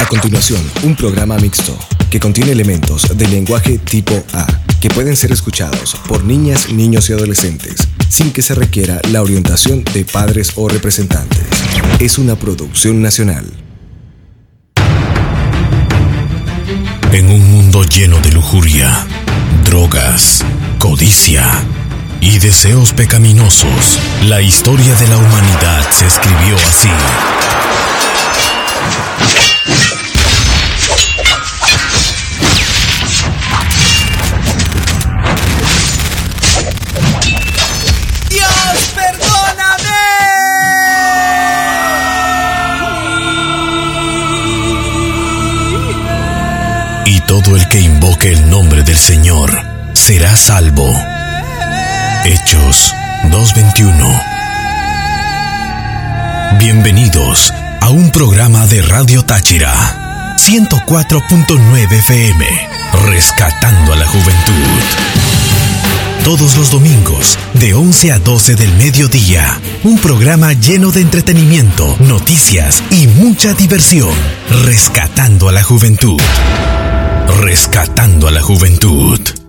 A continuación, un programa mixto que contiene elementos del lenguaje tipo A que pueden ser escuchados por niñas, niños y adolescentes sin que se requiera la orientación de padres o representantes. Es una producción nacional. En un mundo lleno de lujuria, drogas, codicia y deseos pecaminosos, la historia de la humanidad se escribió así. Que invoque el nombre del Señor será salvo. Hechos 2.21 Bienvenidos a un programa de Radio Táchira 104.9 FM Rescatando a la Juventud. Todos los domingos, de 11 a 12 del mediodía, un programa lleno de entretenimiento, noticias y mucha diversión. Rescatando a la Juventud. Rescatando a la Juventud.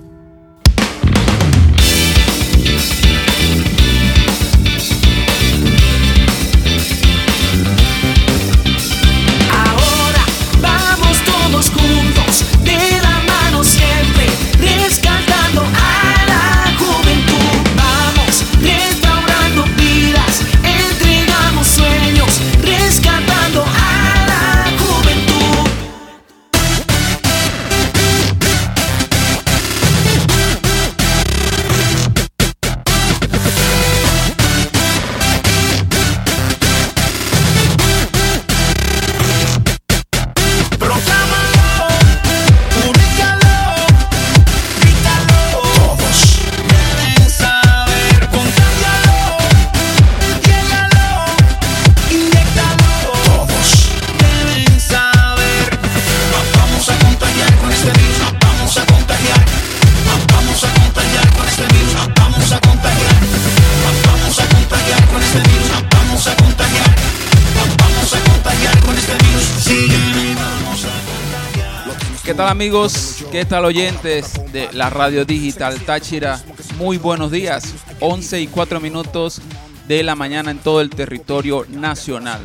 Amigos? ¿Qué tal oyentes de la radio digital Táchira? Muy buenos días. 11 y 4 minutos de la mañana en todo el territorio nacional.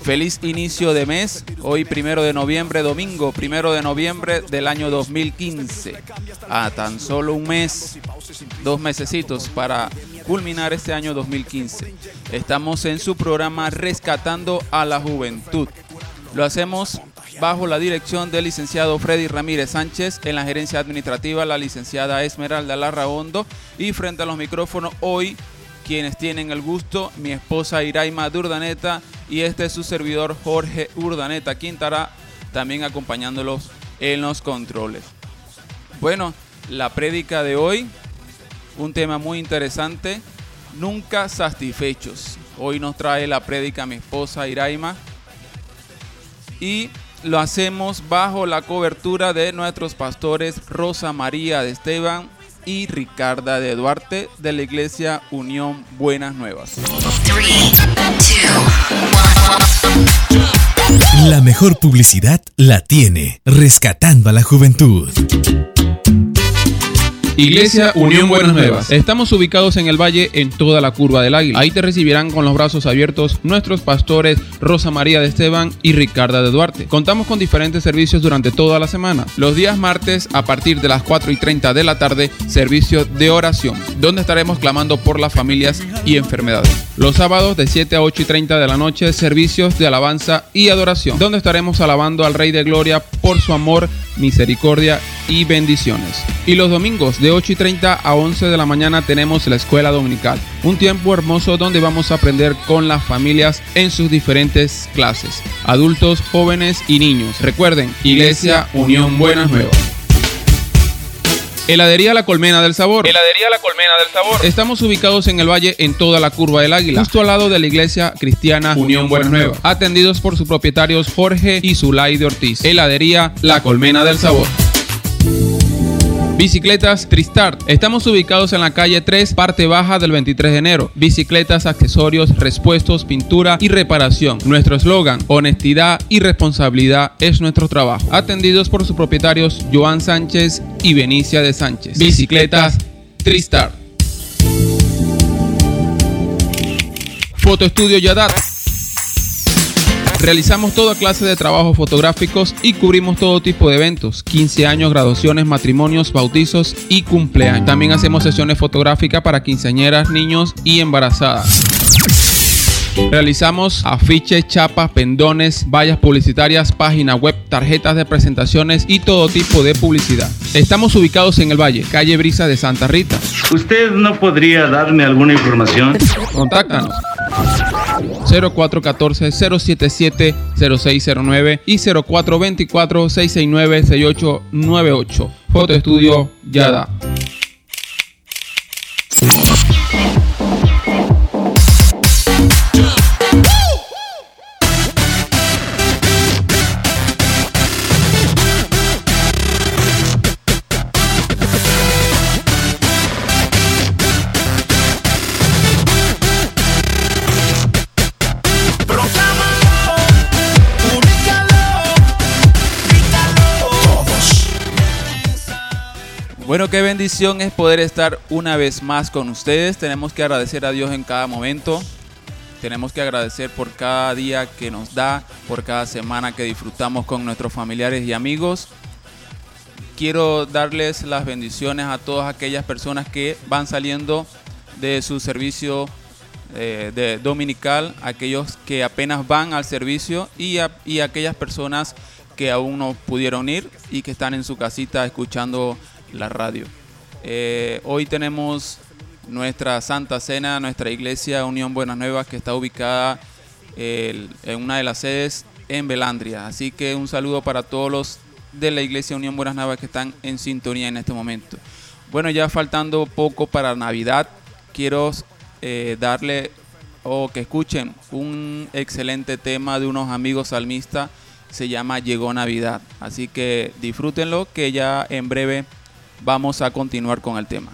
Feliz inicio de mes, hoy primero de noviembre, domingo primero de noviembre del año 2015. A tan solo un mes, dos mesecitos para culminar este año 2015. Estamos en su programa Rescatando a la Juventud. Lo hacemos bajo la dirección del licenciado Freddy Ramírez Sánchez, en la gerencia administrativa la licenciada Esmeralda Larraondo y frente a los micrófonos hoy quienes tienen el gusto, mi esposa Iraima Durdaneta y este es su servidor Jorge Urdaneta, quien estará también acompañándolos en los controles. Bueno, la prédica de hoy, un tema muy interesante, nunca satisfechos. Hoy nos trae la prédica mi esposa Iraima y lo hacemos bajo la cobertura de nuestros pastores Rosa María de Esteban y Ricarda de Duarte de la Iglesia Unión Buenas Nuevas. La mejor publicidad la tiene Rescatando a la Juventud. Iglesia Unión Buenas Nuevas. Estamos ubicados en el valle en toda la curva del águila. Ahí te recibirán con los brazos abiertos nuestros pastores Rosa María de Esteban y Ricarda de Duarte. Contamos con diferentes servicios durante toda la semana. Los días martes a partir de las 4 y 30 de la tarde, servicio de oración, donde estaremos clamando por las familias y enfermedades. Los sábados de 7 a 8 y 30 de la noche, servicios de alabanza y adoración, donde estaremos alabando al Rey de Gloria por su amor, misericordia y bendiciones. Y los domingos de 8 y 30 a 11 de la mañana tenemos la escuela dominical, un tiempo hermoso donde vamos a aprender con las familias en sus diferentes clases, adultos, jóvenes y niños. Recuerden, Iglesia Unión Buenas Nuevas. Heladería La Colmena del Sabor. Heladería La Colmena del Sabor. Estamos ubicados en el valle en toda la curva del Águila, justo al lado de la iglesia cristiana Unión Buenas Nuevas, atendidos por sus propietarios Jorge y Zulay de Ortiz. Heladería La Colmena del Sabor. Bicicletas Tristart. Estamos ubicados en la calle 3, parte baja del 23 de enero. Bicicletas, accesorios, respuestos, pintura y reparación. Nuestro eslogan, honestidad y responsabilidad es nuestro trabajo. Atendidos por sus propietarios Joan Sánchez y Benicia de Sánchez. Bicicletas Tristart. Foto Estudio Yadat. Realizamos toda clase de trabajos fotográficos y cubrimos todo tipo de eventos, 15 años, graduaciones, matrimonios, bautizos y cumpleaños. También hacemos sesiones fotográficas para quinceañeras, niños y embarazadas. Realizamos afiches, chapas, pendones, vallas publicitarias, página web, tarjetas de presentaciones y todo tipo de publicidad. Estamos ubicados en el Valle, calle Brisa de Santa Rita. ¿Usted no podría darme alguna información? Contáctanos. 0414-077-0609 y 0424-669-6898. Foto Estudio Yada. Bueno, qué bendición es poder estar una vez más con ustedes. Tenemos que agradecer a Dios en cada momento. Tenemos que agradecer por cada día que nos da, por cada semana que disfrutamos con nuestros familiares y amigos. Quiero darles las bendiciones a todas aquellas personas que van saliendo de su servicio eh, de dominical, aquellos que apenas van al servicio y, a- y aquellas personas que aún no pudieron ir y que están en su casita escuchando la radio. Eh, hoy tenemos nuestra Santa Cena, nuestra iglesia Unión Buenas Nuevas que está ubicada en una de las sedes en Belandria. Así que un saludo para todos los de la iglesia Unión Buenas Nuevas que están en sintonía en este momento. Bueno, ya faltando poco para Navidad, quiero eh, darle o que escuchen un excelente tema de unos amigos salmistas. Se llama Llegó Navidad. Así que disfrútenlo que ya en breve vamos a continuar con el tema.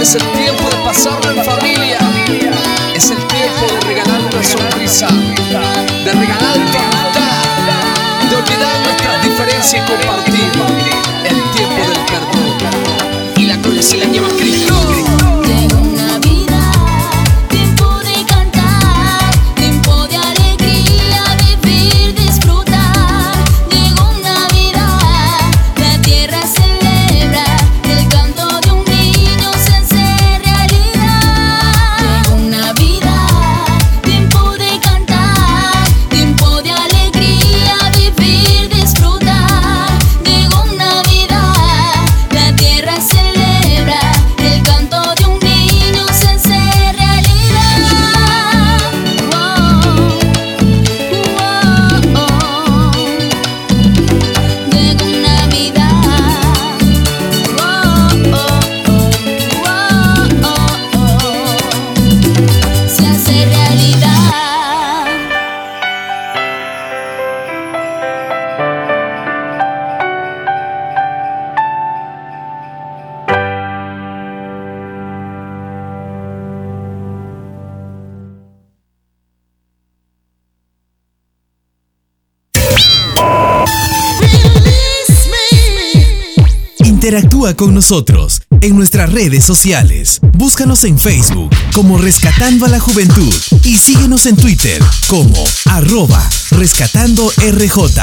Es el tiempo de pasarlo en familia, es el tiempo de regalar una sonrisa, de regalar tu amistad, de olvidar nuestras diferencias y Con nosotros en nuestras redes sociales. Búscanos en Facebook como Rescatando a la Juventud y síguenos en Twitter como arroba rescatando RJ.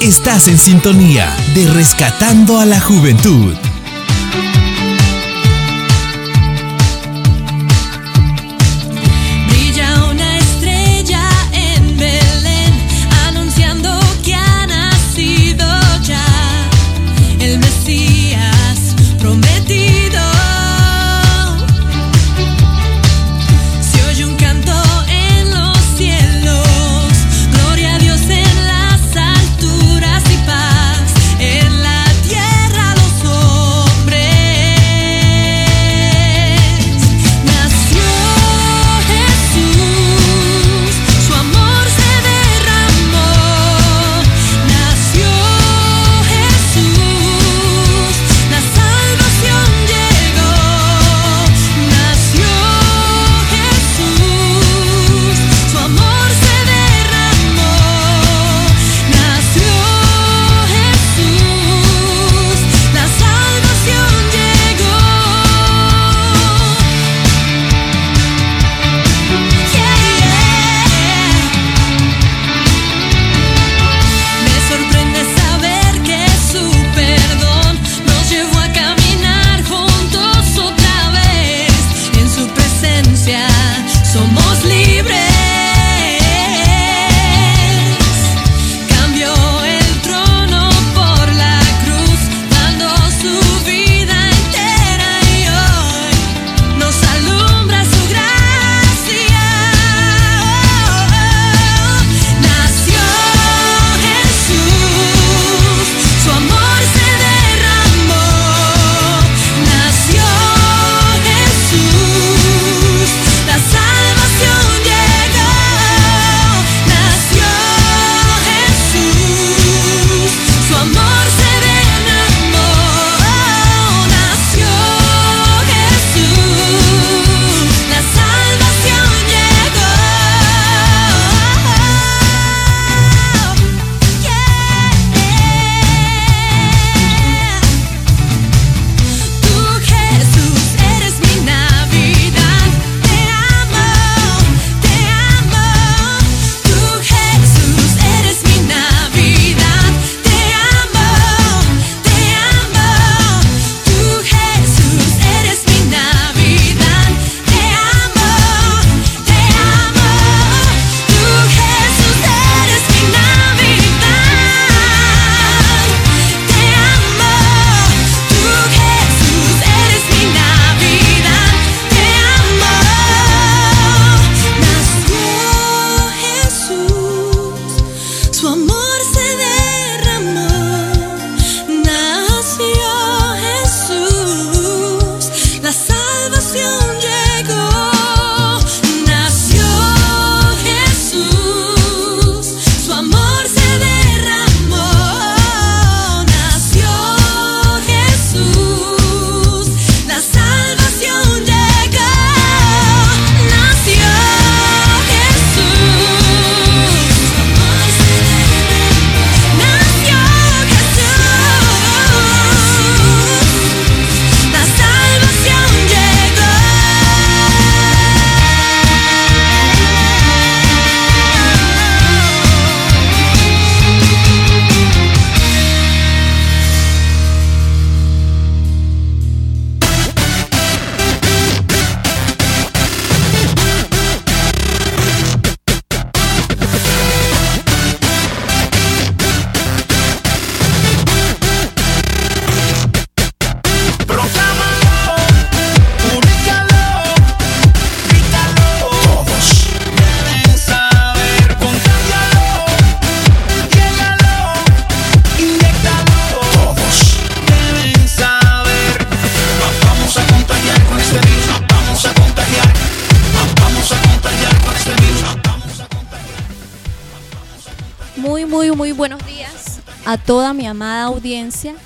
Estás en sintonía de Rescatando a la Juventud.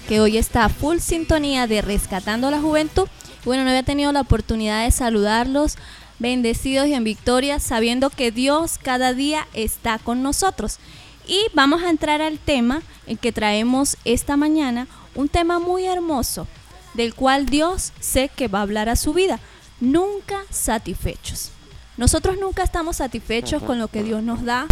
que hoy está a full sintonía de Rescatando la Juventud. Bueno, no había tenido la oportunidad de saludarlos bendecidos y en victoria, sabiendo que Dios cada día está con nosotros. Y vamos a entrar al tema en que traemos esta mañana, un tema muy hermoso, del cual Dios sé que va a hablar a su vida. Nunca satisfechos. Nosotros nunca estamos satisfechos con lo que Dios nos da.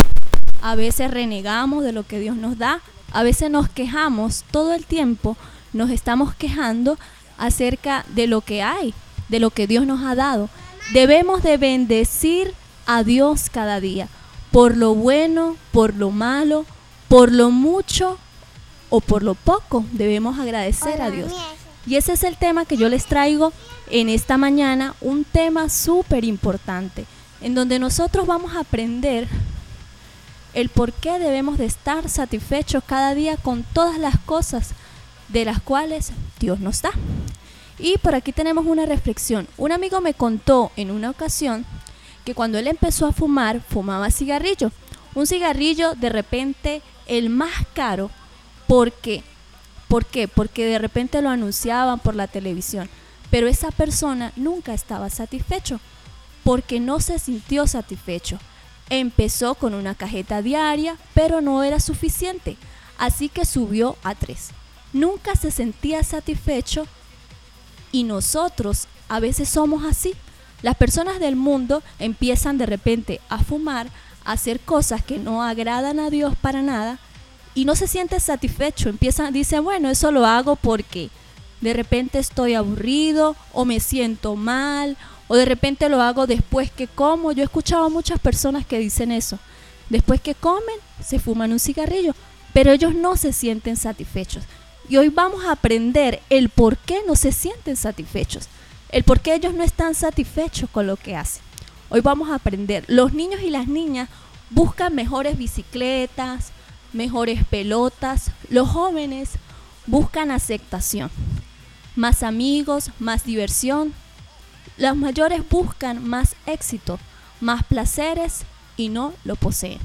A veces renegamos de lo que Dios nos da, a veces nos quejamos todo el tiempo. Nos estamos quejando acerca de lo que hay, de lo que Dios nos ha dado. Debemos de bendecir a Dios cada día, por lo bueno, por lo malo, por lo mucho o por lo poco. Debemos agradecer a Dios. Y ese es el tema que yo les traigo en esta mañana, un tema súper importante, en donde nosotros vamos a aprender el por qué debemos de estar satisfechos cada día con todas las cosas de las cuales Dios nos da. Y por aquí tenemos una reflexión. Un amigo me contó en una ocasión que cuando él empezó a fumar, fumaba cigarrillo. Un cigarrillo de repente el más caro. ¿Por qué? ¿Por qué? Porque de repente lo anunciaban por la televisión. Pero esa persona nunca estaba satisfecho porque no se sintió satisfecho. Empezó con una cajeta diaria, pero no era suficiente, así que subió a tres. Nunca se sentía satisfecho y nosotros a veces somos así. Las personas del mundo empiezan de repente a fumar, a hacer cosas que no agradan a Dios para nada y no se siente satisfecho. Empiezan, dice, bueno, eso lo hago porque de repente estoy aburrido o me siento mal o de repente lo hago después que como. Yo he escuchado a muchas personas que dicen eso. Después que comen, se fuman un cigarrillo, pero ellos no se sienten satisfechos. Y hoy vamos a aprender el por qué no se sienten satisfechos, el por qué ellos no están satisfechos con lo que hacen. Hoy vamos a aprender. Los niños y las niñas buscan mejores bicicletas, mejores pelotas. Los jóvenes buscan aceptación, más amigos, más diversión. Los mayores buscan más éxito, más placeres y no lo poseen.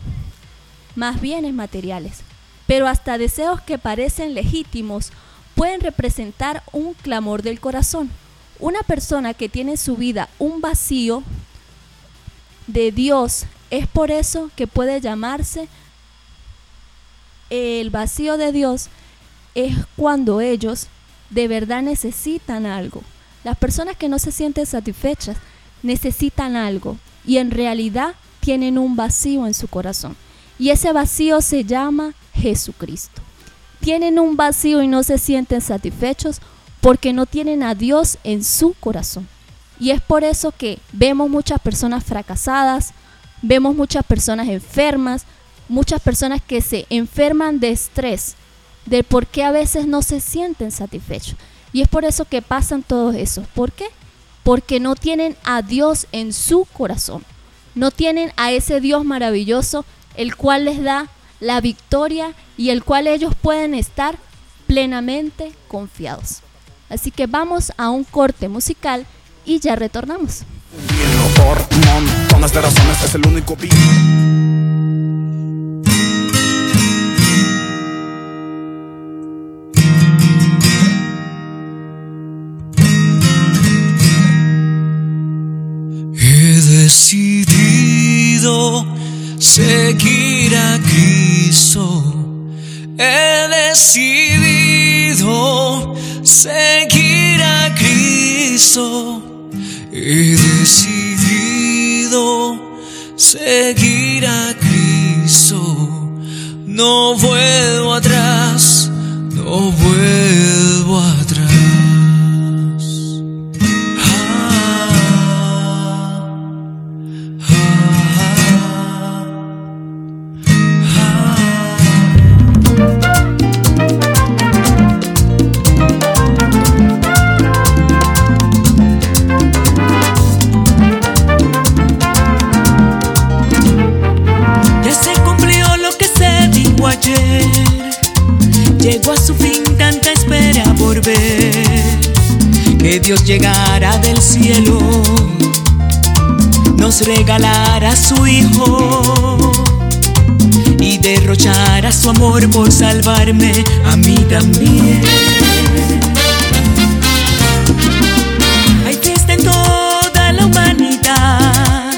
Más bienes materiales. Pero hasta deseos que parecen legítimos pueden representar un clamor del corazón. Una persona que tiene en su vida un vacío de Dios es por eso que puede llamarse el vacío de Dios es cuando ellos de verdad necesitan algo. Las personas que no se sienten satisfechas necesitan algo y en realidad tienen un vacío en su corazón. Y ese vacío se llama Jesucristo. Tienen un vacío y no se sienten satisfechos porque no tienen a Dios en su corazón. Y es por eso que vemos muchas personas fracasadas, vemos muchas personas enfermas, muchas personas que se enferman de estrés, de por qué a veces no se sienten satisfechos. Y es por eso que pasan todos esos. ¿Por qué? Porque no tienen a Dios en su corazón. No tienen a ese Dios maravilloso, el cual les da la victoria y el cual ellos pueden estar plenamente confiados. Así que vamos a un corte musical y ya retornamos. por es el único decidido seguir a Cristo. He decidido seguir a Cristo. He decidido seguir a Cristo. No vuelvo atrás, no vuelvo atrás. Llegara del cielo, nos regalara su Hijo y derrochara su amor por salvarme a mí también. Hay fiesta en toda la humanidad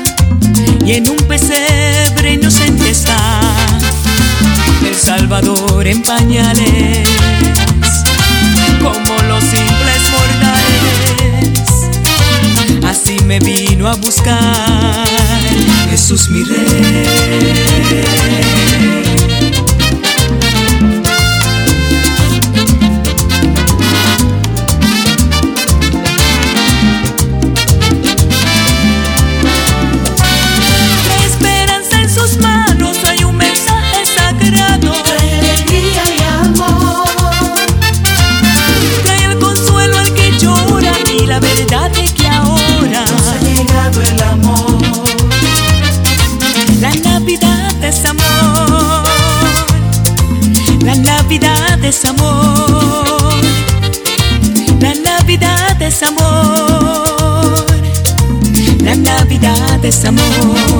y en un pesebre inocente está el Salvador en pañales, como los me vino a buscar Jesús mi rey. Amor.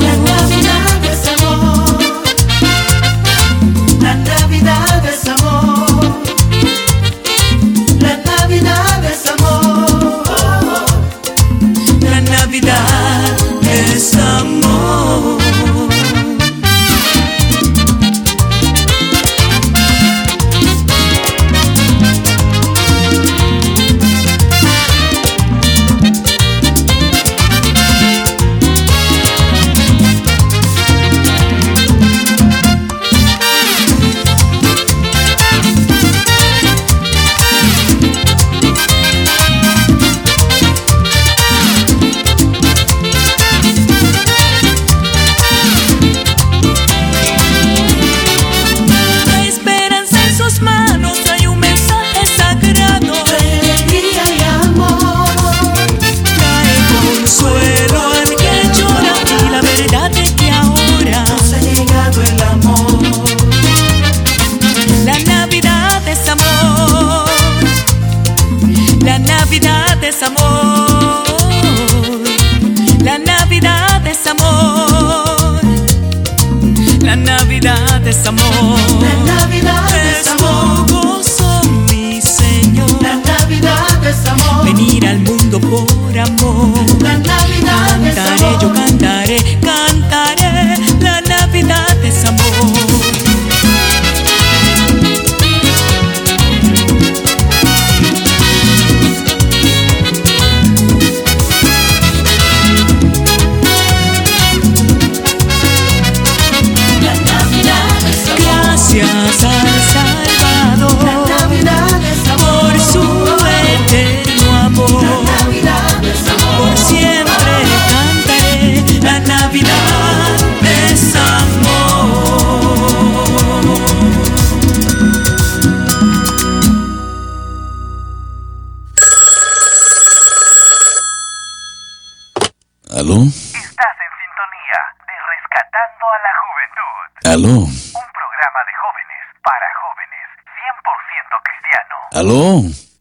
A la Juventud. ¿Aló? Un programa de jóvenes para jóvenes, 100% cristiano. ¿Aló?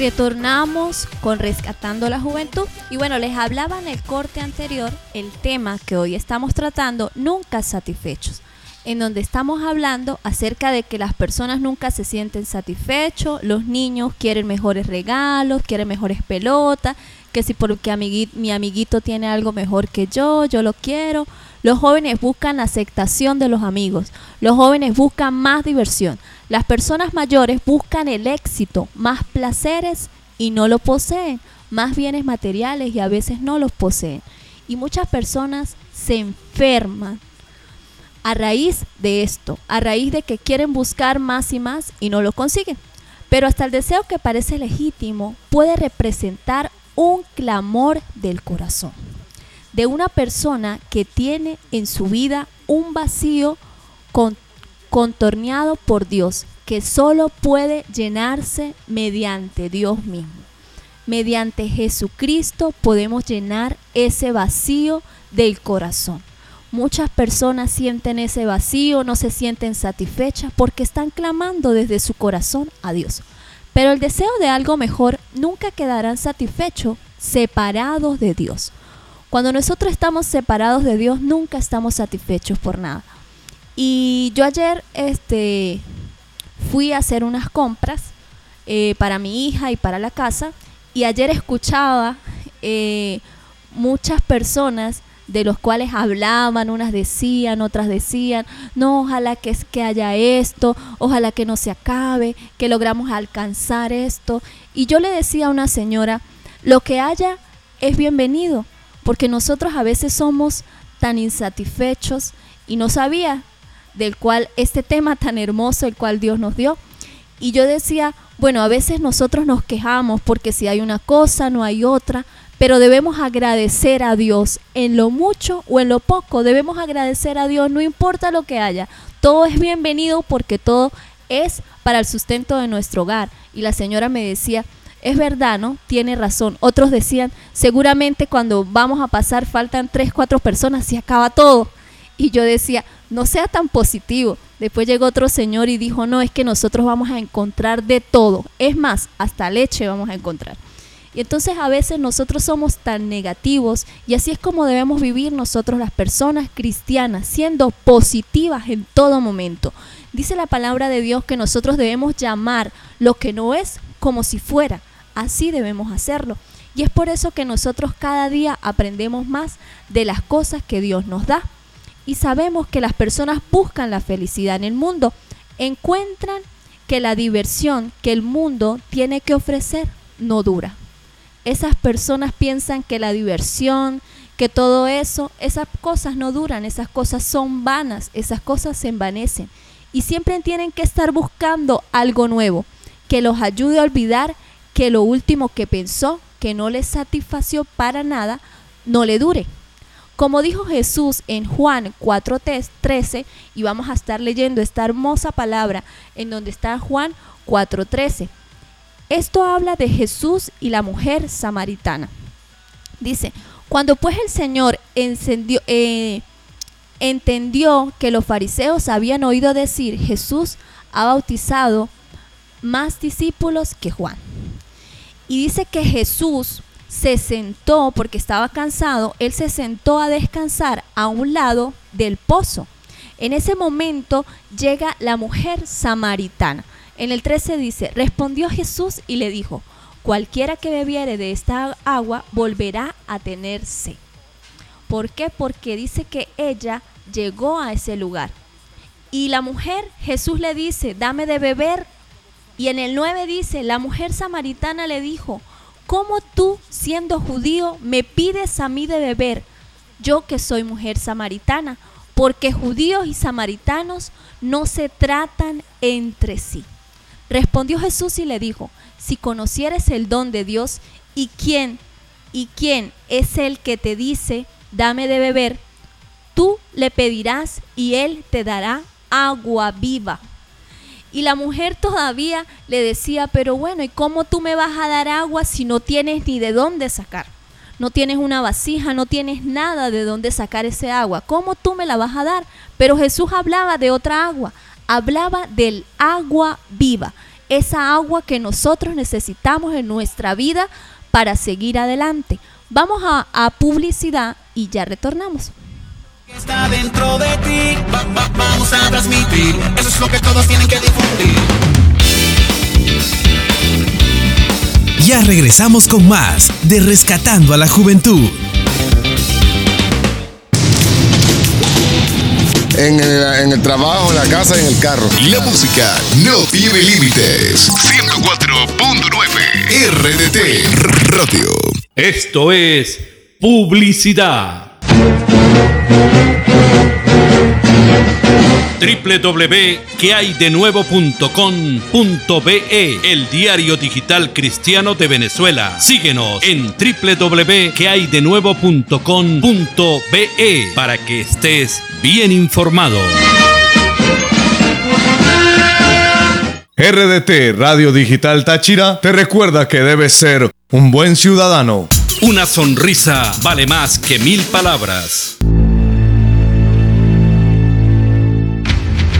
Retornamos con Rescatando la Juventud. Y bueno, les hablaba en el corte anterior el tema que hoy estamos tratando, nunca satisfechos, en donde estamos hablando acerca de que las personas nunca se sienten satisfechos, los niños quieren mejores regalos, quieren mejores pelotas, que si porque mi amiguito tiene algo mejor que yo, yo lo quiero. Los jóvenes buscan la aceptación de los amigos, los jóvenes buscan más diversión, las personas mayores buscan el éxito, más placeres y no lo poseen, más bienes materiales y a veces no los poseen. Y muchas personas se enferman a raíz de esto, a raíz de que quieren buscar más y más y no lo consiguen. Pero hasta el deseo que parece legítimo puede representar un clamor del corazón de una persona que tiene en su vida un vacío con- contorneado por Dios, que solo puede llenarse mediante Dios mismo. Mediante Jesucristo podemos llenar ese vacío del corazón. Muchas personas sienten ese vacío, no se sienten satisfechas porque están clamando desde su corazón a Dios. Pero el deseo de algo mejor nunca quedarán satisfechos separados de Dios. Cuando nosotros estamos separados de Dios, nunca estamos satisfechos por nada. Y yo ayer este, fui a hacer unas compras eh, para mi hija y para la casa. Y ayer escuchaba eh, muchas personas de los cuales hablaban, unas decían, otras decían, no, ojalá que es que haya esto, ojalá que no se acabe, que logramos alcanzar esto. Y yo le decía a una señora, lo que haya es bienvenido, porque nosotros a veces somos tan insatisfechos y no sabía del cual este tema tan hermoso el cual Dios nos dio. Y yo decía, bueno, a veces nosotros nos quejamos porque si hay una cosa, no hay otra, pero debemos agradecer a Dios en lo mucho o en lo poco. Debemos agradecer a Dios, no importa lo que haya. Todo es bienvenido porque todo es para el sustento de nuestro hogar. Y la señora me decía, es verdad, ¿no? Tiene razón. Otros decían, seguramente cuando vamos a pasar faltan tres, cuatro personas y acaba todo. Y yo decía, no sea tan positivo. Después llegó otro señor y dijo, no, es que nosotros vamos a encontrar de todo. Es más, hasta leche vamos a encontrar. Y entonces a veces nosotros somos tan negativos y así es como debemos vivir nosotros las personas cristianas, siendo positivas en todo momento. Dice la palabra de Dios que nosotros debemos llamar lo que no es como si fuera. Así debemos hacerlo. Y es por eso que nosotros cada día aprendemos más de las cosas que Dios nos da. Y sabemos que las personas buscan la felicidad en el mundo, encuentran que la diversión que el mundo tiene que ofrecer no dura esas personas piensan que la diversión, que todo eso, esas cosas no duran, esas cosas son vanas, esas cosas se envanecen. Y siempre tienen que estar buscando algo nuevo, que los ayude a olvidar que lo último que pensó, que no les satisfació para nada, no le dure. Como dijo Jesús en Juan 4.13, y vamos a estar leyendo esta hermosa palabra en donde está Juan 4.13. Esto habla de Jesús y la mujer samaritana. Dice, cuando pues el Señor encendió, eh, entendió que los fariseos habían oído decir, Jesús ha bautizado más discípulos que Juan. Y dice que Jesús se sentó, porque estaba cansado, él se sentó a descansar a un lado del pozo. En ese momento llega la mujer samaritana. En el 13 dice, respondió Jesús y le dijo, cualquiera que bebiere de esta agua volverá a tener sed. ¿Por qué? Porque dice que ella llegó a ese lugar. Y la mujer, Jesús le dice, dame de beber. Y en el 9 dice, la mujer samaritana le dijo, ¿cómo tú, siendo judío, me pides a mí de beber? Yo que soy mujer samaritana, porque judíos y samaritanos no se tratan entre sí. Respondió Jesús y le dijo, si conocieres el don de Dios y quién y quién es el que te dice, dame de beber, tú le pedirás y él te dará agua viva. Y la mujer todavía le decía, pero bueno, ¿y cómo tú me vas a dar agua si no tienes ni de dónde sacar? No tienes una vasija, no tienes nada de dónde sacar ese agua. ¿Cómo tú me la vas a dar? Pero Jesús hablaba de otra agua, hablaba del agua viva, esa agua que nosotros necesitamos en nuestra vida para seguir adelante. Vamos a, a publicidad y ya retornamos. Está dentro de ti, va- va- vamos a transmitir. Eso es lo que todos tienen que difundir. Ya regresamos con más de Rescatando a la Juventud. En el, en el trabajo, en la casa, en el carro. La música no tiene límites. 104.9 RDT Radio. Esto es publicidad. www.quehaydenuevo.com.be El diario digital cristiano de Venezuela. Síguenos en www.quehaydenuevo.com.be para que estés bien informado. RDT Radio Digital Táchira te recuerda que debes ser un buen ciudadano. Una sonrisa vale más que mil palabras.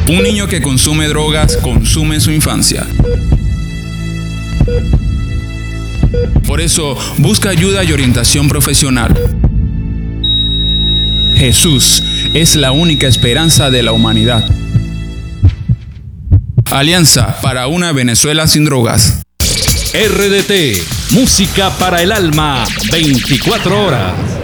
Un niño que consume drogas consume su infancia. Por eso, busca ayuda y orientación profesional. Jesús es la única esperanza de la humanidad. Alianza para una Venezuela sin drogas. RDT, música para el alma, 24 horas.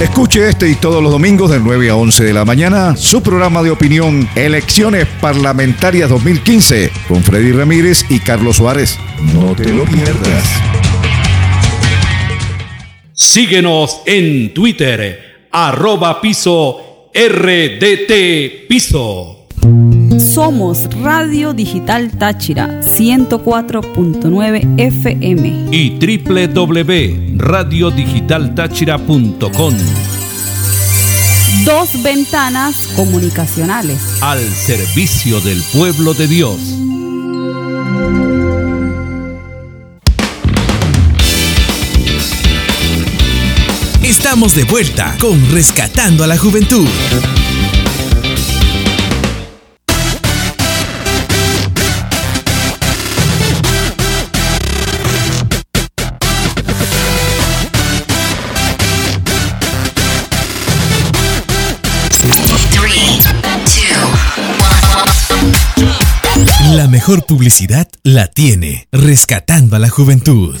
Escuche este y todos los domingos de 9 a 11 de la mañana su programa de opinión Elecciones Parlamentarias 2015 con Freddy Ramírez y Carlos Suárez. No te lo pierdas. Síguenos en Twitter, arroba piso RDT piso. Somos Radio Digital Táchira 104.9 FM. y www.radiodigitaltachira.com Dos ventanas comunicacionales. al servicio del pueblo de Dios. Estamos de vuelta con Rescatando a la Juventud. Mejor publicidad la tiene Rescatando a la Juventud.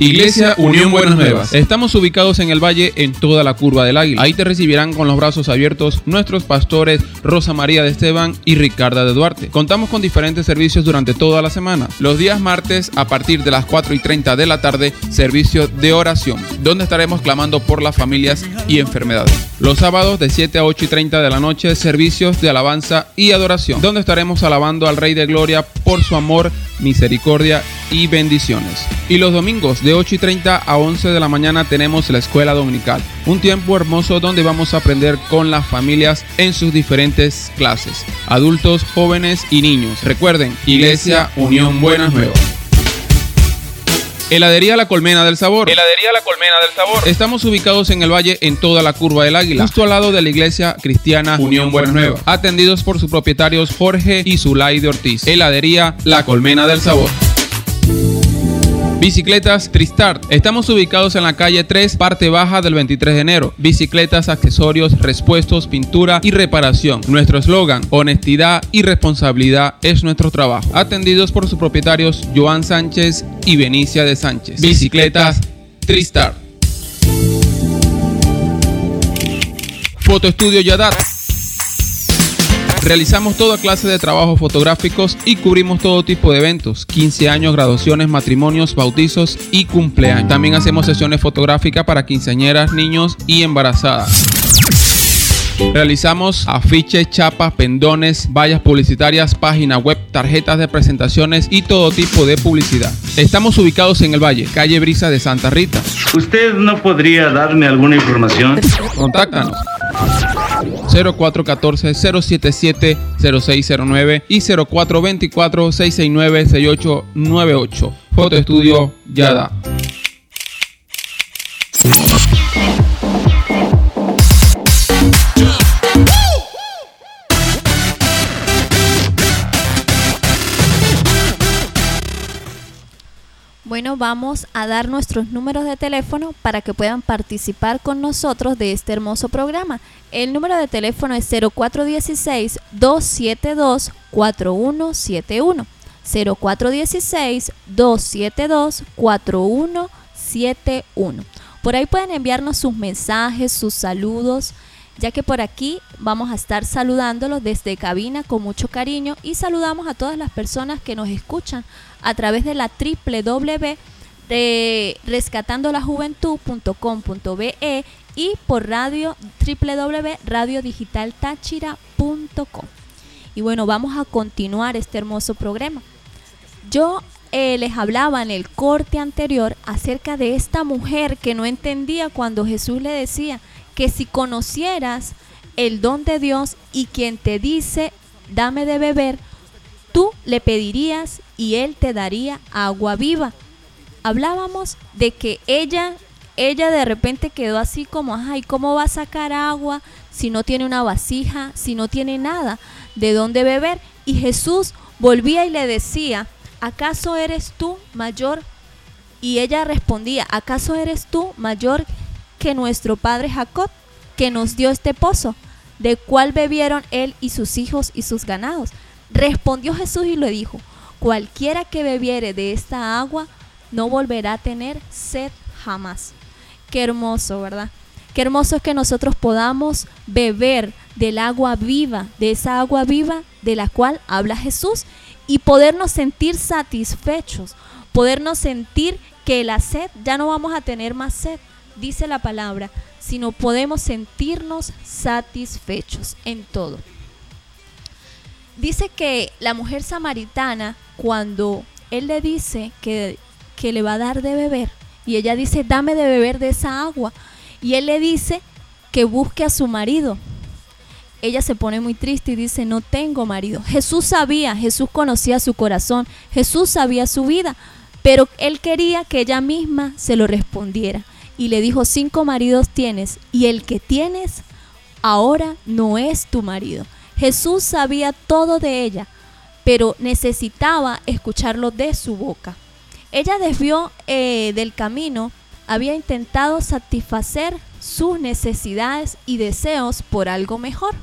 Iglesia Unión Buenas Nuevas. Estamos ubicados en el valle en toda la curva del águila. Ahí te recibirán con los brazos abiertos nuestros pastores Rosa María de Esteban y Ricarda de Duarte. Contamos con diferentes servicios durante toda la semana. Los días martes a partir de las 4 y 30 de la tarde, servicio de oración, donde estaremos clamando por las familias y enfermedades. Los sábados de 7 a 8 y 30 de la noche, servicios de alabanza y adoración, donde estaremos alabando al Rey de Gloria por su amor, misericordia y bendiciones. Y los domingos de 8 y 30 a 11 de la mañana tenemos la escuela dominical, un tiempo hermoso donde vamos a aprender con las familias en sus diferentes clases, adultos, jóvenes y niños. Recuerden, Iglesia Unión Buenas Nuevas. Heladería La Colmena del Sabor. Heladería La Colmena del Sabor. Estamos ubicados en el valle en toda la curva del águila, justo al lado de la iglesia cristiana Unión Buenas Nuevas, atendidos por sus propietarios Jorge y Zulay de Ortiz. Heladería La Colmena del Sabor. Bicicletas Tristart. Estamos ubicados en la calle 3, parte baja del 23 de enero. Bicicletas, accesorios, respuestos, pintura y reparación. Nuestro eslogan, honestidad y responsabilidad es nuestro trabajo. Atendidos por sus propietarios Joan Sánchez y Benicia de Sánchez. Bicicletas Tristart. Fotoestudio Yadat. Realizamos toda clase de trabajos fotográficos y cubrimos todo tipo de eventos, 15 años, graduaciones, matrimonios, bautizos y cumpleaños. También hacemos sesiones fotográficas para quinceañeras, niños y embarazadas. Realizamos afiches, chapas, pendones, vallas publicitarias, página web, tarjetas de presentaciones y todo tipo de publicidad. Estamos ubicados en el Valle, calle Brisa de Santa Rita. ¿Usted no podría darme alguna información? Contáctanos. 0414-077-0609 y 0424-669-6898. Foto Estudio Yada. Bueno, vamos a dar nuestros números de teléfono para que puedan participar con nosotros de este hermoso programa. El número de teléfono es 0416-272-4171. 0416-272-4171. Por ahí pueden enviarnos sus mensajes, sus saludos, ya que por aquí vamos a estar saludándolos desde cabina con mucho cariño y saludamos a todas las personas que nos escuchan a través de la www de y por radio www.radiodigitaltachira.com. Y bueno, vamos a continuar este hermoso programa. Yo eh, les hablaba en el corte anterior acerca de esta mujer que no entendía cuando Jesús le decía que si conocieras el don de Dios y quien te dice, dame de beber, tú le pedirías y él te daría agua viva. Hablábamos de que ella, ella de repente quedó así como, ay, ¿cómo va a sacar agua si no tiene una vasija, si no tiene nada de dónde beber? Y Jesús volvía y le decía, ¿acaso eres tú mayor Y ella respondía, ¿acaso eres tú mayor que nuestro padre Jacob, que nos dio este pozo, de cual bebieron él y sus hijos y sus ganados? Respondió Jesús y le dijo, cualquiera que bebiere de esta agua no volverá a tener sed jamás. Qué hermoso, ¿verdad? Qué hermoso es que nosotros podamos beber del agua viva, de esa agua viva de la cual habla Jesús y podernos sentir satisfechos, podernos sentir que la sed ya no vamos a tener más sed, dice la palabra, sino podemos sentirnos satisfechos en todo. Dice que la mujer samaritana, cuando él le dice que, que le va a dar de beber, y ella dice, dame de beber de esa agua, y él le dice que busque a su marido. Ella se pone muy triste y dice, no tengo marido. Jesús sabía, Jesús conocía su corazón, Jesús sabía su vida, pero él quería que ella misma se lo respondiera. Y le dijo, cinco maridos tienes, y el que tienes ahora no es tu marido. Jesús sabía todo de ella, pero necesitaba escucharlo de su boca. Ella desvió eh, del camino, había intentado satisfacer sus necesidades y deseos por algo mejor.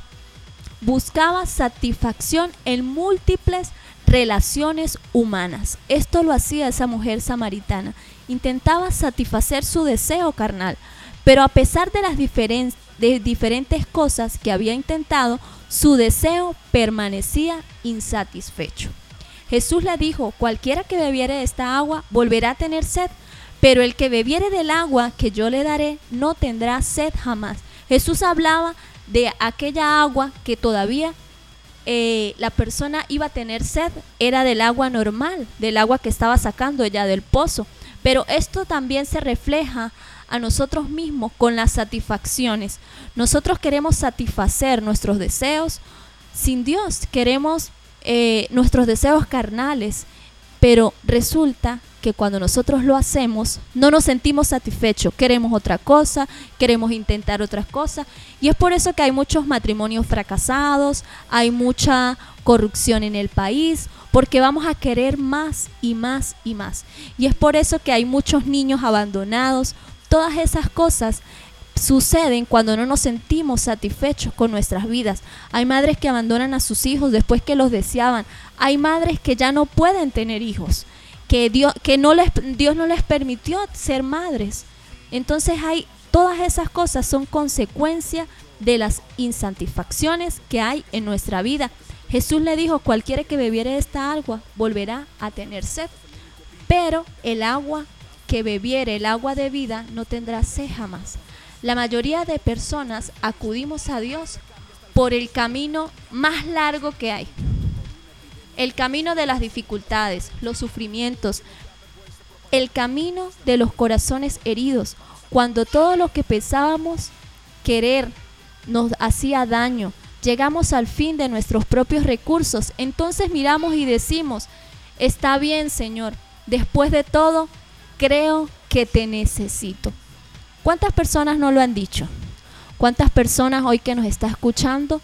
Buscaba satisfacción en múltiples relaciones humanas. Esto lo hacía esa mujer samaritana. Intentaba satisfacer su deseo carnal, pero a pesar de las diferen- de diferentes cosas que había intentado, su deseo permanecía insatisfecho. Jesús le dijo, cualquiera que bebiere de esta agua volverá a tener sed, pero el que bebiere del agua que yo le daré no tendrá sed jamás. Jesús hablaba de aquella agua que todavía eh, la persona iba a tener sed, era del agua normal, del agua que estaba sacando ella del pozo. Pero esto también se refleja a nosotros mismos con las satisfacciones. Nosotros queremos satisfacer nuestros deseos sin Dios, queremos eh, nuestros deseos carnales, pero resulta que cuando nosotros lo hacemos no nos sentimos satisfechos, queremos otra cosa, queremos intentar otras cosas y es por eso que hay muchos matrimonios fracasados, hay mucha corrupción en el país, porque vamos a querer más y más y más. Y es por eso que hay muchos niños abandonados, todas esas cosas suceden cuando no nos sentimos satisfechos con nuestras vidas. Hay madres que abandonan a sus hijos después que los deseaban. Hay madres que ya no pueden tener hijos, que Dios, que no les, Dios no les permitió ser madres. Entonces hay todas esas cosas son consecuencia de las insatisfacciones que hay en nuestra vida. Jesús le dijo, cualquiera que bebiere esta agua volverá a tener sed, pero el agua que bebiere, el agua de vida, no tendrá sed jamás. La mayoría de personas acudimos a Dios por el camino más largo que hay. El camino de las dificultades, los sufrimientos, el camino de los corazones heridos, cuando todo lo que pensábamos querer nos hacía daño, llegamos al fin de nuestros propios recursos, entonces miramos y decimos, está bien Señor, después de todo, creo que te necesito. ¿Cuántas personas no lo han dicho? ¿Cuántas personas hoy que nos está escuchando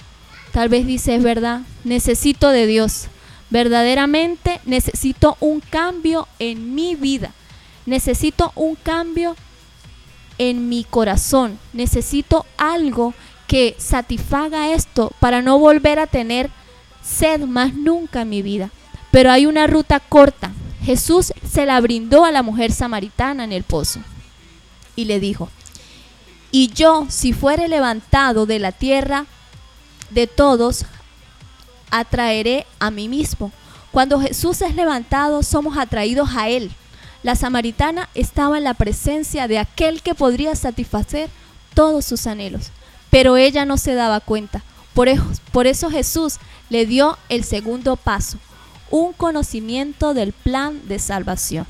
tal vez dice, es verdad, necesito de Dios, verdaderamente necesito un cambio en mi vida, necesito un cambio en mi corazón, necesito algo que satisfaga esto para no volver a tener sed más nunca en mi vida. Pero hay una ruta corta. Jesús se la brindó a la mujer samaritana en el pozo y le dijo, y yo, si fuere levantado de la tierra de todos, atraeré a mí mismo. Cuando Jesús es levantado, somos atraídos a Él. La samaritana estaba en la presencia de aquel que podría satisfacer todos sus anhelos, pero ella no se daba cuenta. Por eso, por eso Jesús le dio el segundo paso, un conocimiento del plan de salvación.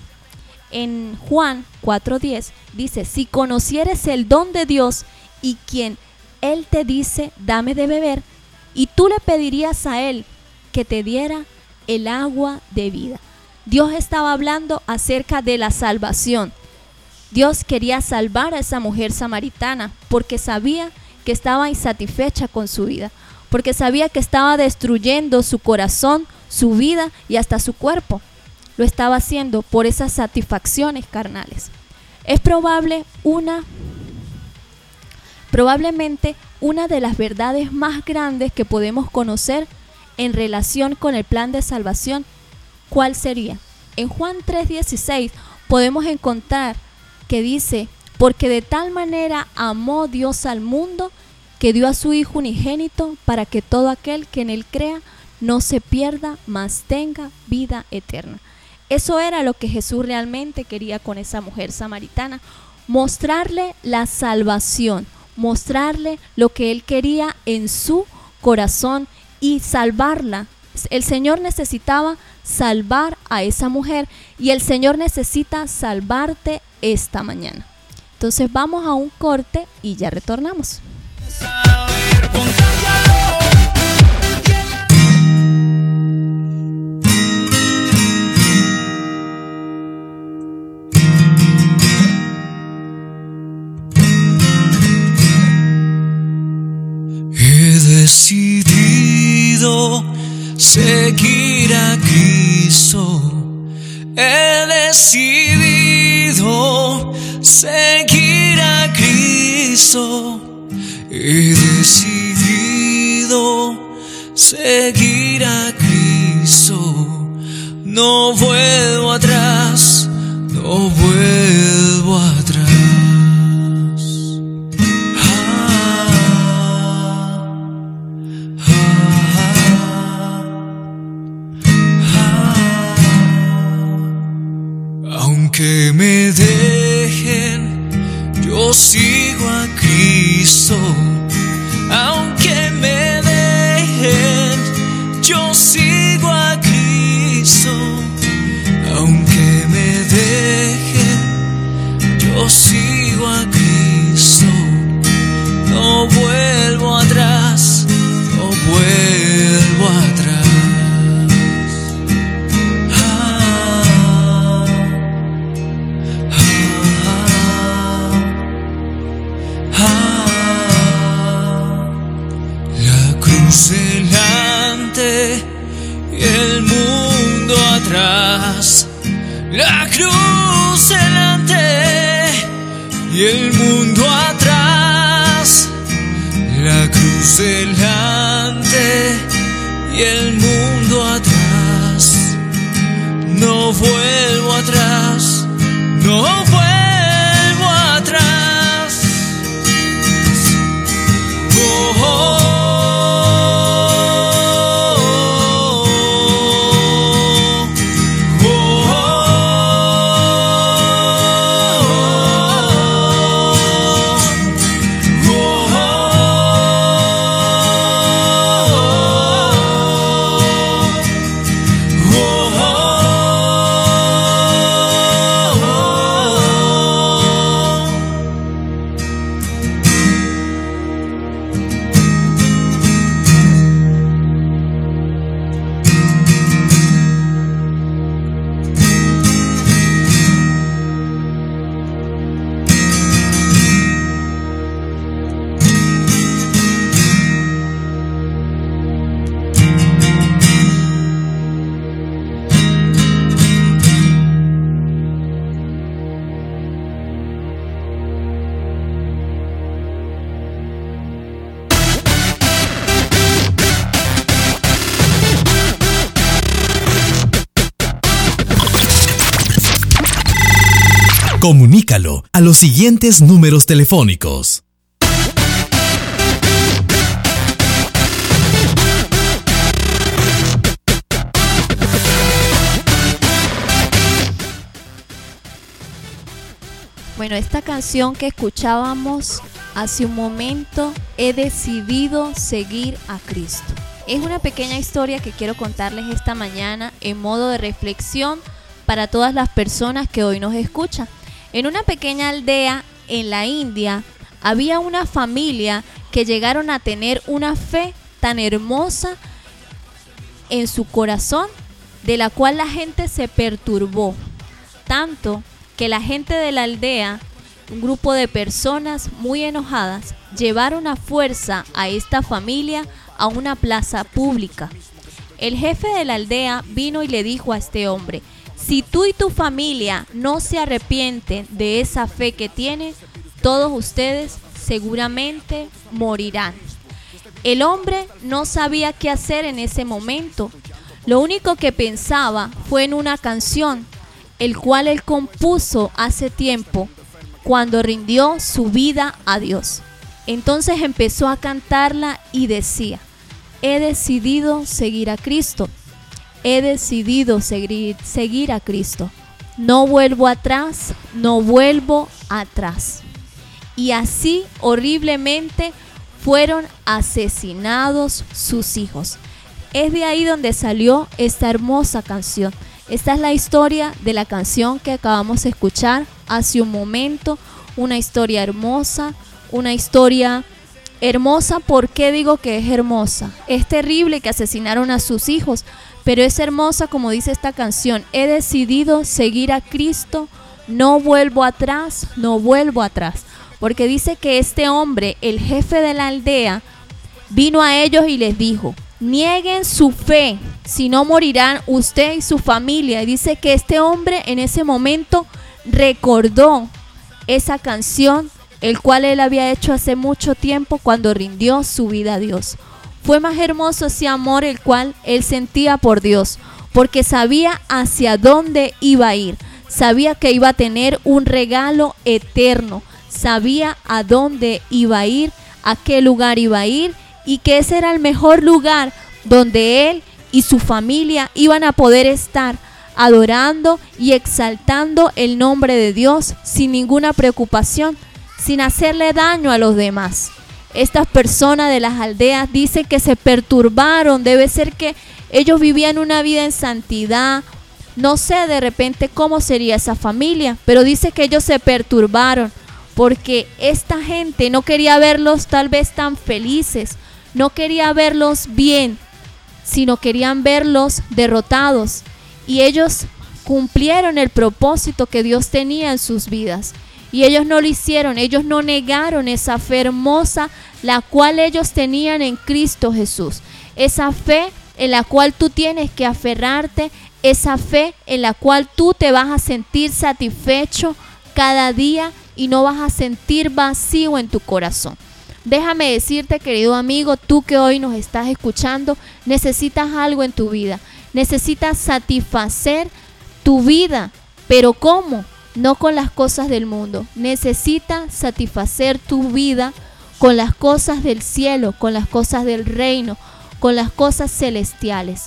En Juan 4:10 dice, si conocieres el don de Dios y quien Él te dice, dame de beber, y tú le pedirías a Él que te diera el agua de vida. Dios estaba hablando acerca de la salvación. Dios quería salvar a esa mujer samaritana porque sabía que estaba insatisfecha con su vida, porque sabía que estaba destruyendo su corazón, su vida y hasta su cuerpo. lo estaba haciendo por esas satisfacciones carnales. Es probable una probablemente una de las verdades más grandes que podemos conocer en relación con el plan de salvación. ¿Cuál sería? En Juan 3:16 podemos encontrar que dice, porque de tal manera amó Dios al mundo que dio a su Hijo unigénito para que todo aquel que en él crea no se pierda, mas tenga vida eterna. Eso era lo que Jesús realmente quería con esa mujer samaritana, mostrarle la salvación, mostrarle lo que él quería en su corazón y salvarla. El Señor necesitaba salvar a esa mujer y el Señor necesita salvarte esta mañana. Entonces vamos a un corte y ya retornamos. Decidido seguir a Cristo. He decidido seguir a Cristo. He decidido seguir a Cristo. No vuelvo atrás, no vuelvo atrás. Yo La cruz delante y el mundo atrás. La cruz delante y el mundo atrás. No vuelvo atrás, no vuelvo siguientes números telefónicos. Bueno, esta canción que escuchábamos hace un momento, he decidido seguir a Cristo. Es una pequeña historia que quiero contarles esta mañana en modo de reflexión para todas las personas que hoy nos escuchan. En una pequeña aldea en la India había una familia que llegaron a tener una fe tan hermosa en su corazón de la cual la gente se perturbó tanto que la gente de la aldea, un grupo de personas muy enojadas, llevaron a fuerza a esta familia a una plaza pública. El jefe de la aldea vino y le dijo a este hombre, Si tú y tu familia no se arrepienten de esa fe que tienen, todos ustedes seguramente morirán. El hombre no sabía qué hacer en ese momento. Lo único que pensaba fue en una canción, el cual él compuso hace tiempo, cuando rindió su vida a Dios. Entonces empezó a cantarla y decía, he decidido seguir a Cristo. He decidido seguir, a Cristo. No vuelvo atrás, no vuelvo atrás. Y así horriblemente fueron asesinados sus hijos. Es de ahí donde salió esta hermosa canción. Esta es la historia de la canción que acabamos de escuchar hace un momento. Una historia hermosa, una historia hermosa. ¿Por qué digo que es hermosa? Es terrible que asesinaron a sus hijos, pero es hermosa como dice esta canción. He decidido seguir a Cristo, no vuelvo atrás, no vuelvo atrás. Porque dice que este hombre, el jefe de la aldea, vino a ellos y les dijo, nieguen su fe, si no morirán usted y su familia. Y dice que este hombre en ese momento recordó esa canción, el cual él había hecho hace mucho tiempo cuando rindió su vida a Dios. Fue más hermoso ese amor el cual él sentía por Dios, porque sabía hacia dónde iba a ir, sabía que iba a tener un regalo eterno, sabía a dónde iba a ir, a qué lugar iba a ir y que ese era el mejor lugar donde él y su familia iban a poder estar adorando y exaltando el nombre de Dios sin ninguna preocupación, sin hacerle daño a los demás. Estas personas de las aldeas dicen que se perturbaron, debe ser que ellos vivían una vida en santidad, no sé de repente cómo sería esa familia, pero dice que ellos se perturbaron porque esta gente no quería verlos tal vez tan felices, no quería verlos bien, sino querían verlos derrotados. Y ellos cumplieron el propósito que Dios tenía en sus vidas. Y ellos no lo hicieron, ellos no negaron esa fe hermosa, la cual ellos tenían en Cristo Jesús. Esa fe en la cual tú tienes que aferrarte, esa fe en la cual tú te vas a sentir satisfecho cada día y no vas a sentir vacío en tu corazón. Déjame decirte, querido amigo, tú que hoy nos estás escuchando, necesitas algo en tu vida. Necesitas satisfacer tu vida. Pero ¿cómo? No con las cosas del mundo. Necesitas satisfacer tu vida con las cosas del cielo, con las cosas del reino, con las cosas celestiales.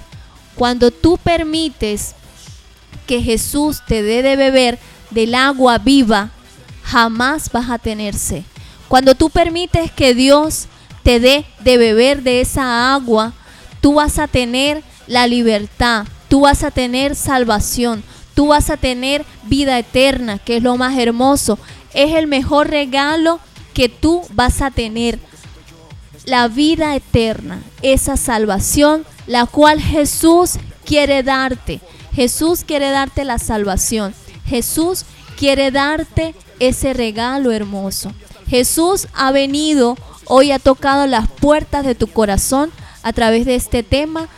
Cuando tú permites que Jesús te dé de beber del agua viva, jamás vas a tener sed. Cuando tú permites que Dios te dé de beber de esa agua, tú vas a tener la libertad, tú vas a tener salvación, tú vas a tener vida eterna, que es lo más hermoso. Es el mejor regalo que tú vas a tener. La vida eterna, esa salvación, la cual Jesús quiere darte. Jesús quiere darte la salvación. Jesús quiere darte ese regalo hermoso. Jesús ha venido, hoy ha tocado las puertas de tu corazón a través de este tema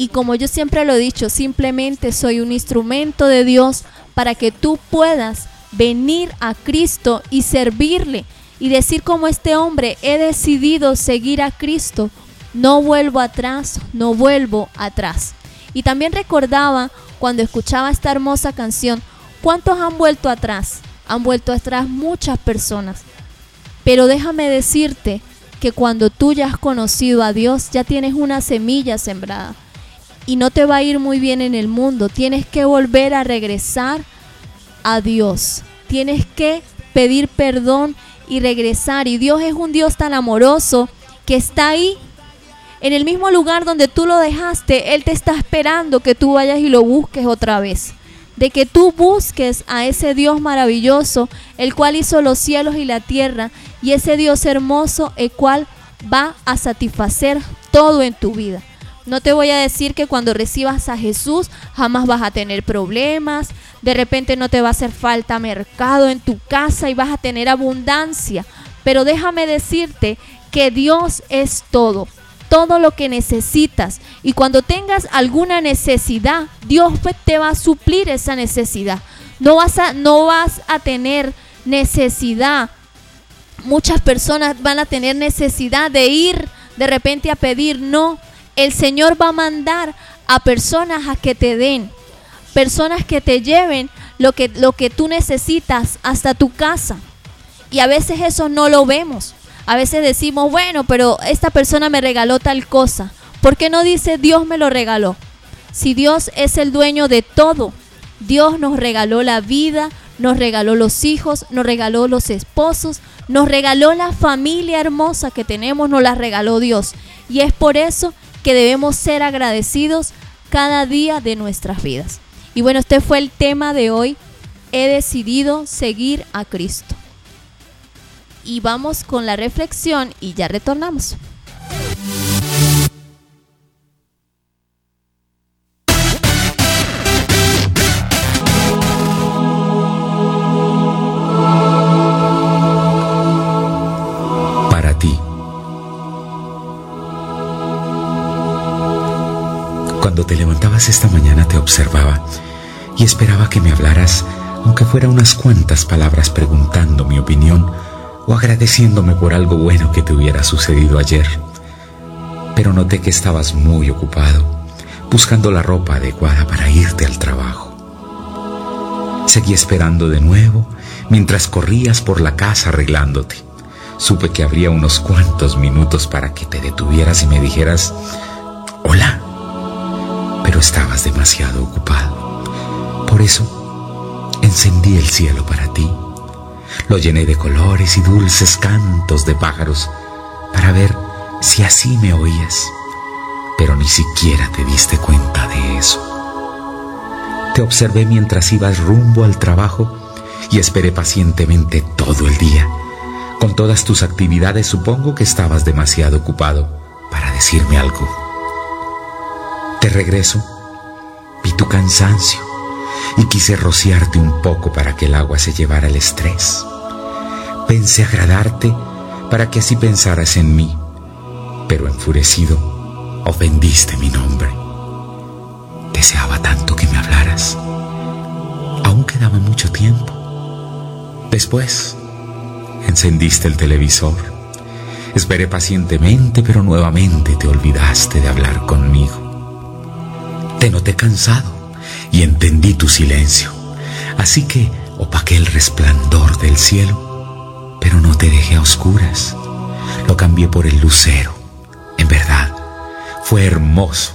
y como yo siempre lo he dicho, simplemente soy un instrumento de Dios para que tú puedas venir a Cristo y servirle y decir como este hombre, he decidido seguir a Cristo, no vuelvo atrás, no vuelvo atrás. Y también recordaba cuando escuchaba esta hermosa canción, ¿cuántos han vuelto atrás? Han vuelto atrás muchas personas. Pero déjame decirte que cuando tú ya has conocido a Dios, ya tienes una semilla sembrada. Y no te va a ir muy bien en el mundo. Tienes que volver a regresar a Dios. Tienes que pedir perdón y regresar. Y Dios es un Dios tan amoroso que está ahí. En el mismo lugar donde tú lo dejaste, Él te está esperando que tú vayas y lo busques otra vez de que tú busques a ese Dios maravilloso, el cual hizo los cielos y la tierra, y ese Dios hermoso, el cual va a satisfacer todo en tu vida. No te voy a decir que cuando recibas a Jesús jamás vas a tener problemas, de repente no te va a hacer falta mercado en tu casa y vas a tener abundancia, pero déjame decirte que Dios es todo. todo lo que necesitas. Y cuando tengas alguna necesidad, Dios pues, te va a suplir esa necesidad. No vas a, no vas a tener necesidad. Muchas personas van a tener necesidad de ir de repente a pedir. No, el Señor va a mandar a personas a que te den. Personas que te lleven lo que, lo que tú necesitas hasta tu casa. Y a veces eso no lo vemos. A veces decimos, bueno, pero esta persona me regaló tal cosa. ¿Por qué no dice Dios me lo regaló? Si Dios es el dueño de todo, Dios nos regaló la vida, nos regaló los hijos, nos regaló los esposos, nos regaló la familia hermosa que tenemos, nos la regaló Dios. Y es por eso que debemos ser agradecidos cada día de nuestras vidas. Y bueno, este fue el tema de hoy. He decidido seguir a Cristo. Y vamos con la reflexión y ya retornamos. Cuando te levantabas esta mañana te observaba y esperaba que me hablaras, aunque fuera unas cuantas palabras preguntando mi opinión o agradeciéndome por algo bueno que te hubiera sucedido ayer. Pero noté que estabas muy ocupado, buscando la ropa adecuada para irte al trabajo. Seguí esperando de nuevo mientras corrías por la casa arreglándote. Supe que habría unos cuantos minutos para que te detuvieras y me dijeras, hola, pero estabas demasiado ocupado. Por eso, encendí el cielo para ti. Lo llené de colores y dulces cantos de pájaros para ver si así me oías. Pero ni siquiera te diste cuenta de eso. Te observé mientras ibas rumbo al trabajo y esperé pacientemente todo el día. Con todas tus actividades supongo que estabas demasiado ocupado para decirme algo. De regreso, vi tu cansancio y quise rociarte un poco para que el agua se llevara el estrés. Pensé agradarte para que así pensaras en mí, pero enfurecido, ofendiste mi nombre. Deseaba tanto que me hablaras. Aún quedaba mucho tiempo. Después, encendiste el televisor. Esperé pacientemente, pero nuevamente te olvidaste de hablar conmigo. Te noté cansado y entendí tu silencio. Así que opaqué el resplandor del cielo, pero no te dejé a oscuras. Lo cambié por el lucero. En verdad, fue hermoso,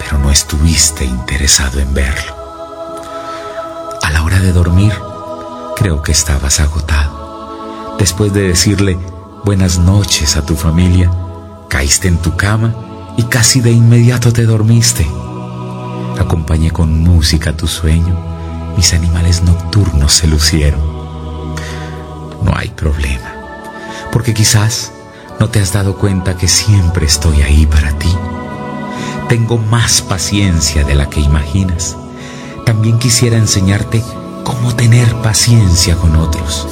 pero no estuviste interesado en verlo. A la hora de dormir, creo que estabas agotado. Después de decirle buenas noches a tu familia, caíste en tu cama y casi de inmediato te dormiste. Acompañé con música tu sueño, mis animales nocturnos se lucieron. No hay problema, porque quizás no te has dado cuenta que siempre estoy ahí para ti. Tengo más paciencia de la que imaginas. También quisiera enseñarte cómo tener paciencia con otros.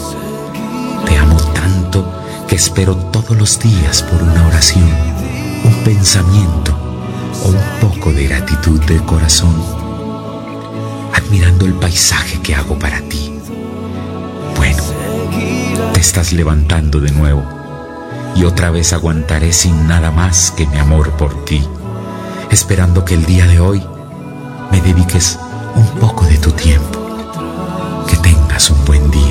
Te amo tanto que espero todos los días por una oración, un pensamiento de gratitud del corazón, admirando el paisaje que hago para ti. Bueno, te estás levantando de nuevo y otra vez aguantaré sin nada más que mi amor por ti, esperando que el día de hoy me dediques un poco de tu tiempo. Que tengas un buen día.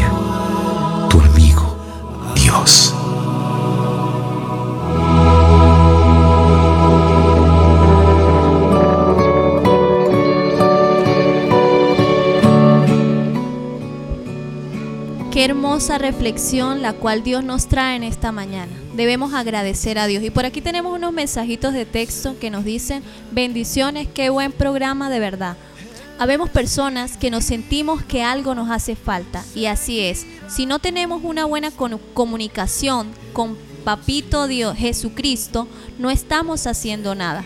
Hermosa reflexión la cual Dios nos trae en esta mañana. Debemos agradecer a Dios. Y por aquí tenemos unos mensajitos de texto que nos dicen, bendiciones, qué buen programa de verdad. Habemos personas que nos sentimos que algo nos hace falta y así es. Si no tenemos una buena comunicación con Papito Dios Jesucristo, no estamos haciendo nada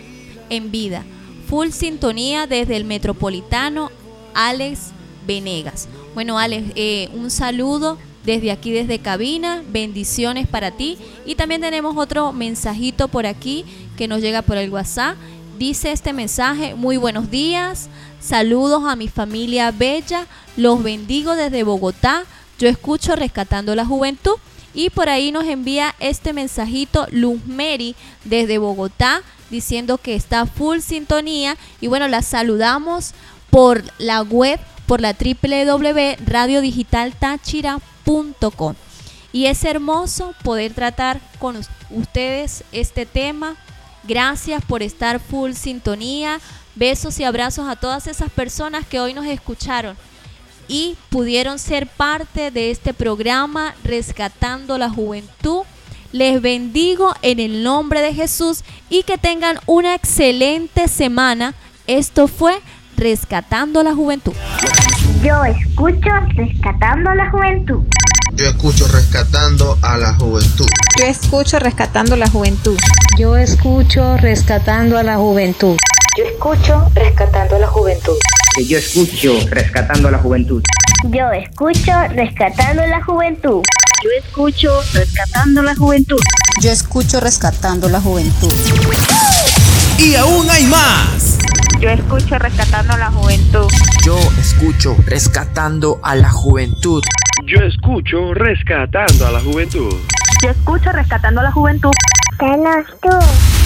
en vida. Full sintonía desde el Metropolitano Alex Venegas. Bueno, Alex, eh, un saludo desde aquí, desde cabina. Bendiciones para ti. Y también tenemos otro mensajito por aquí que nos llega por el WhatsApp. Dice este mensaje, muy buenos días, saludos a mi familia bella, los bendigo desde Bogotá, yo escucho Rescatando la Juventud y por ahí nos envía este mensajito Luz Mary desde Bogotá diciendo que está full sintonía y bueno, la saludamos por la web, por la www.radiodigitaltachira.com. Y es hermoso poder tratar con us- ustedes este tema. Gracias por estar full sintonía. Besos y abrazos a todas esas personas que hoy nos escucharon y pudieron ser parte de este programa Rescatando la Juventud. Les bendigo en el nombre de Jesús y que tengan una excelente semana. Esto fue Rescatando la Juventud. Yo escucho Rescatando a la Juventud. Yo escucho rescatando a la juventud. Yo escucho Rescatando la Juventud. Yo escucho Rescatando a la Juventud. Yo escucho Rescatando a la Juventud. Yo escucho Rescatando a la Juventud. Yo escucho Rescatando a la Juventud. Yo escucho Rescatando a la Juventud. Yo escucho Rescatando la Juventud. Y aún hay más. Yo escucho Rescatando la Juventud. Yo escucho Rescatando a la Juventud. Yo escucho Rescatando a la Juventud. Yo escucho Rescatando a la Juventud. Danos tú.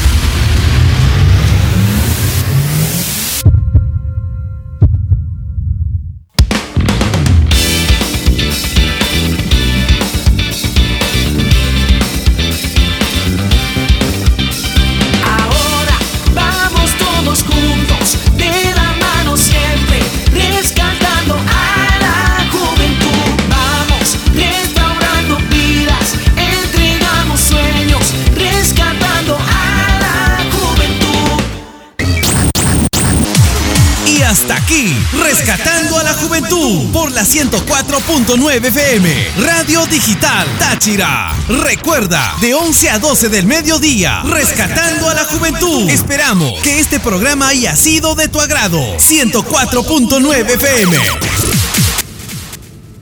Por la 104.9 FM, Radio Digital Táchira. Recuerda, de 11 a 12 del mediodía, Rescatando a la Juventud. Esperamos que este programa haya sido de tu agrado. 104.9 FM.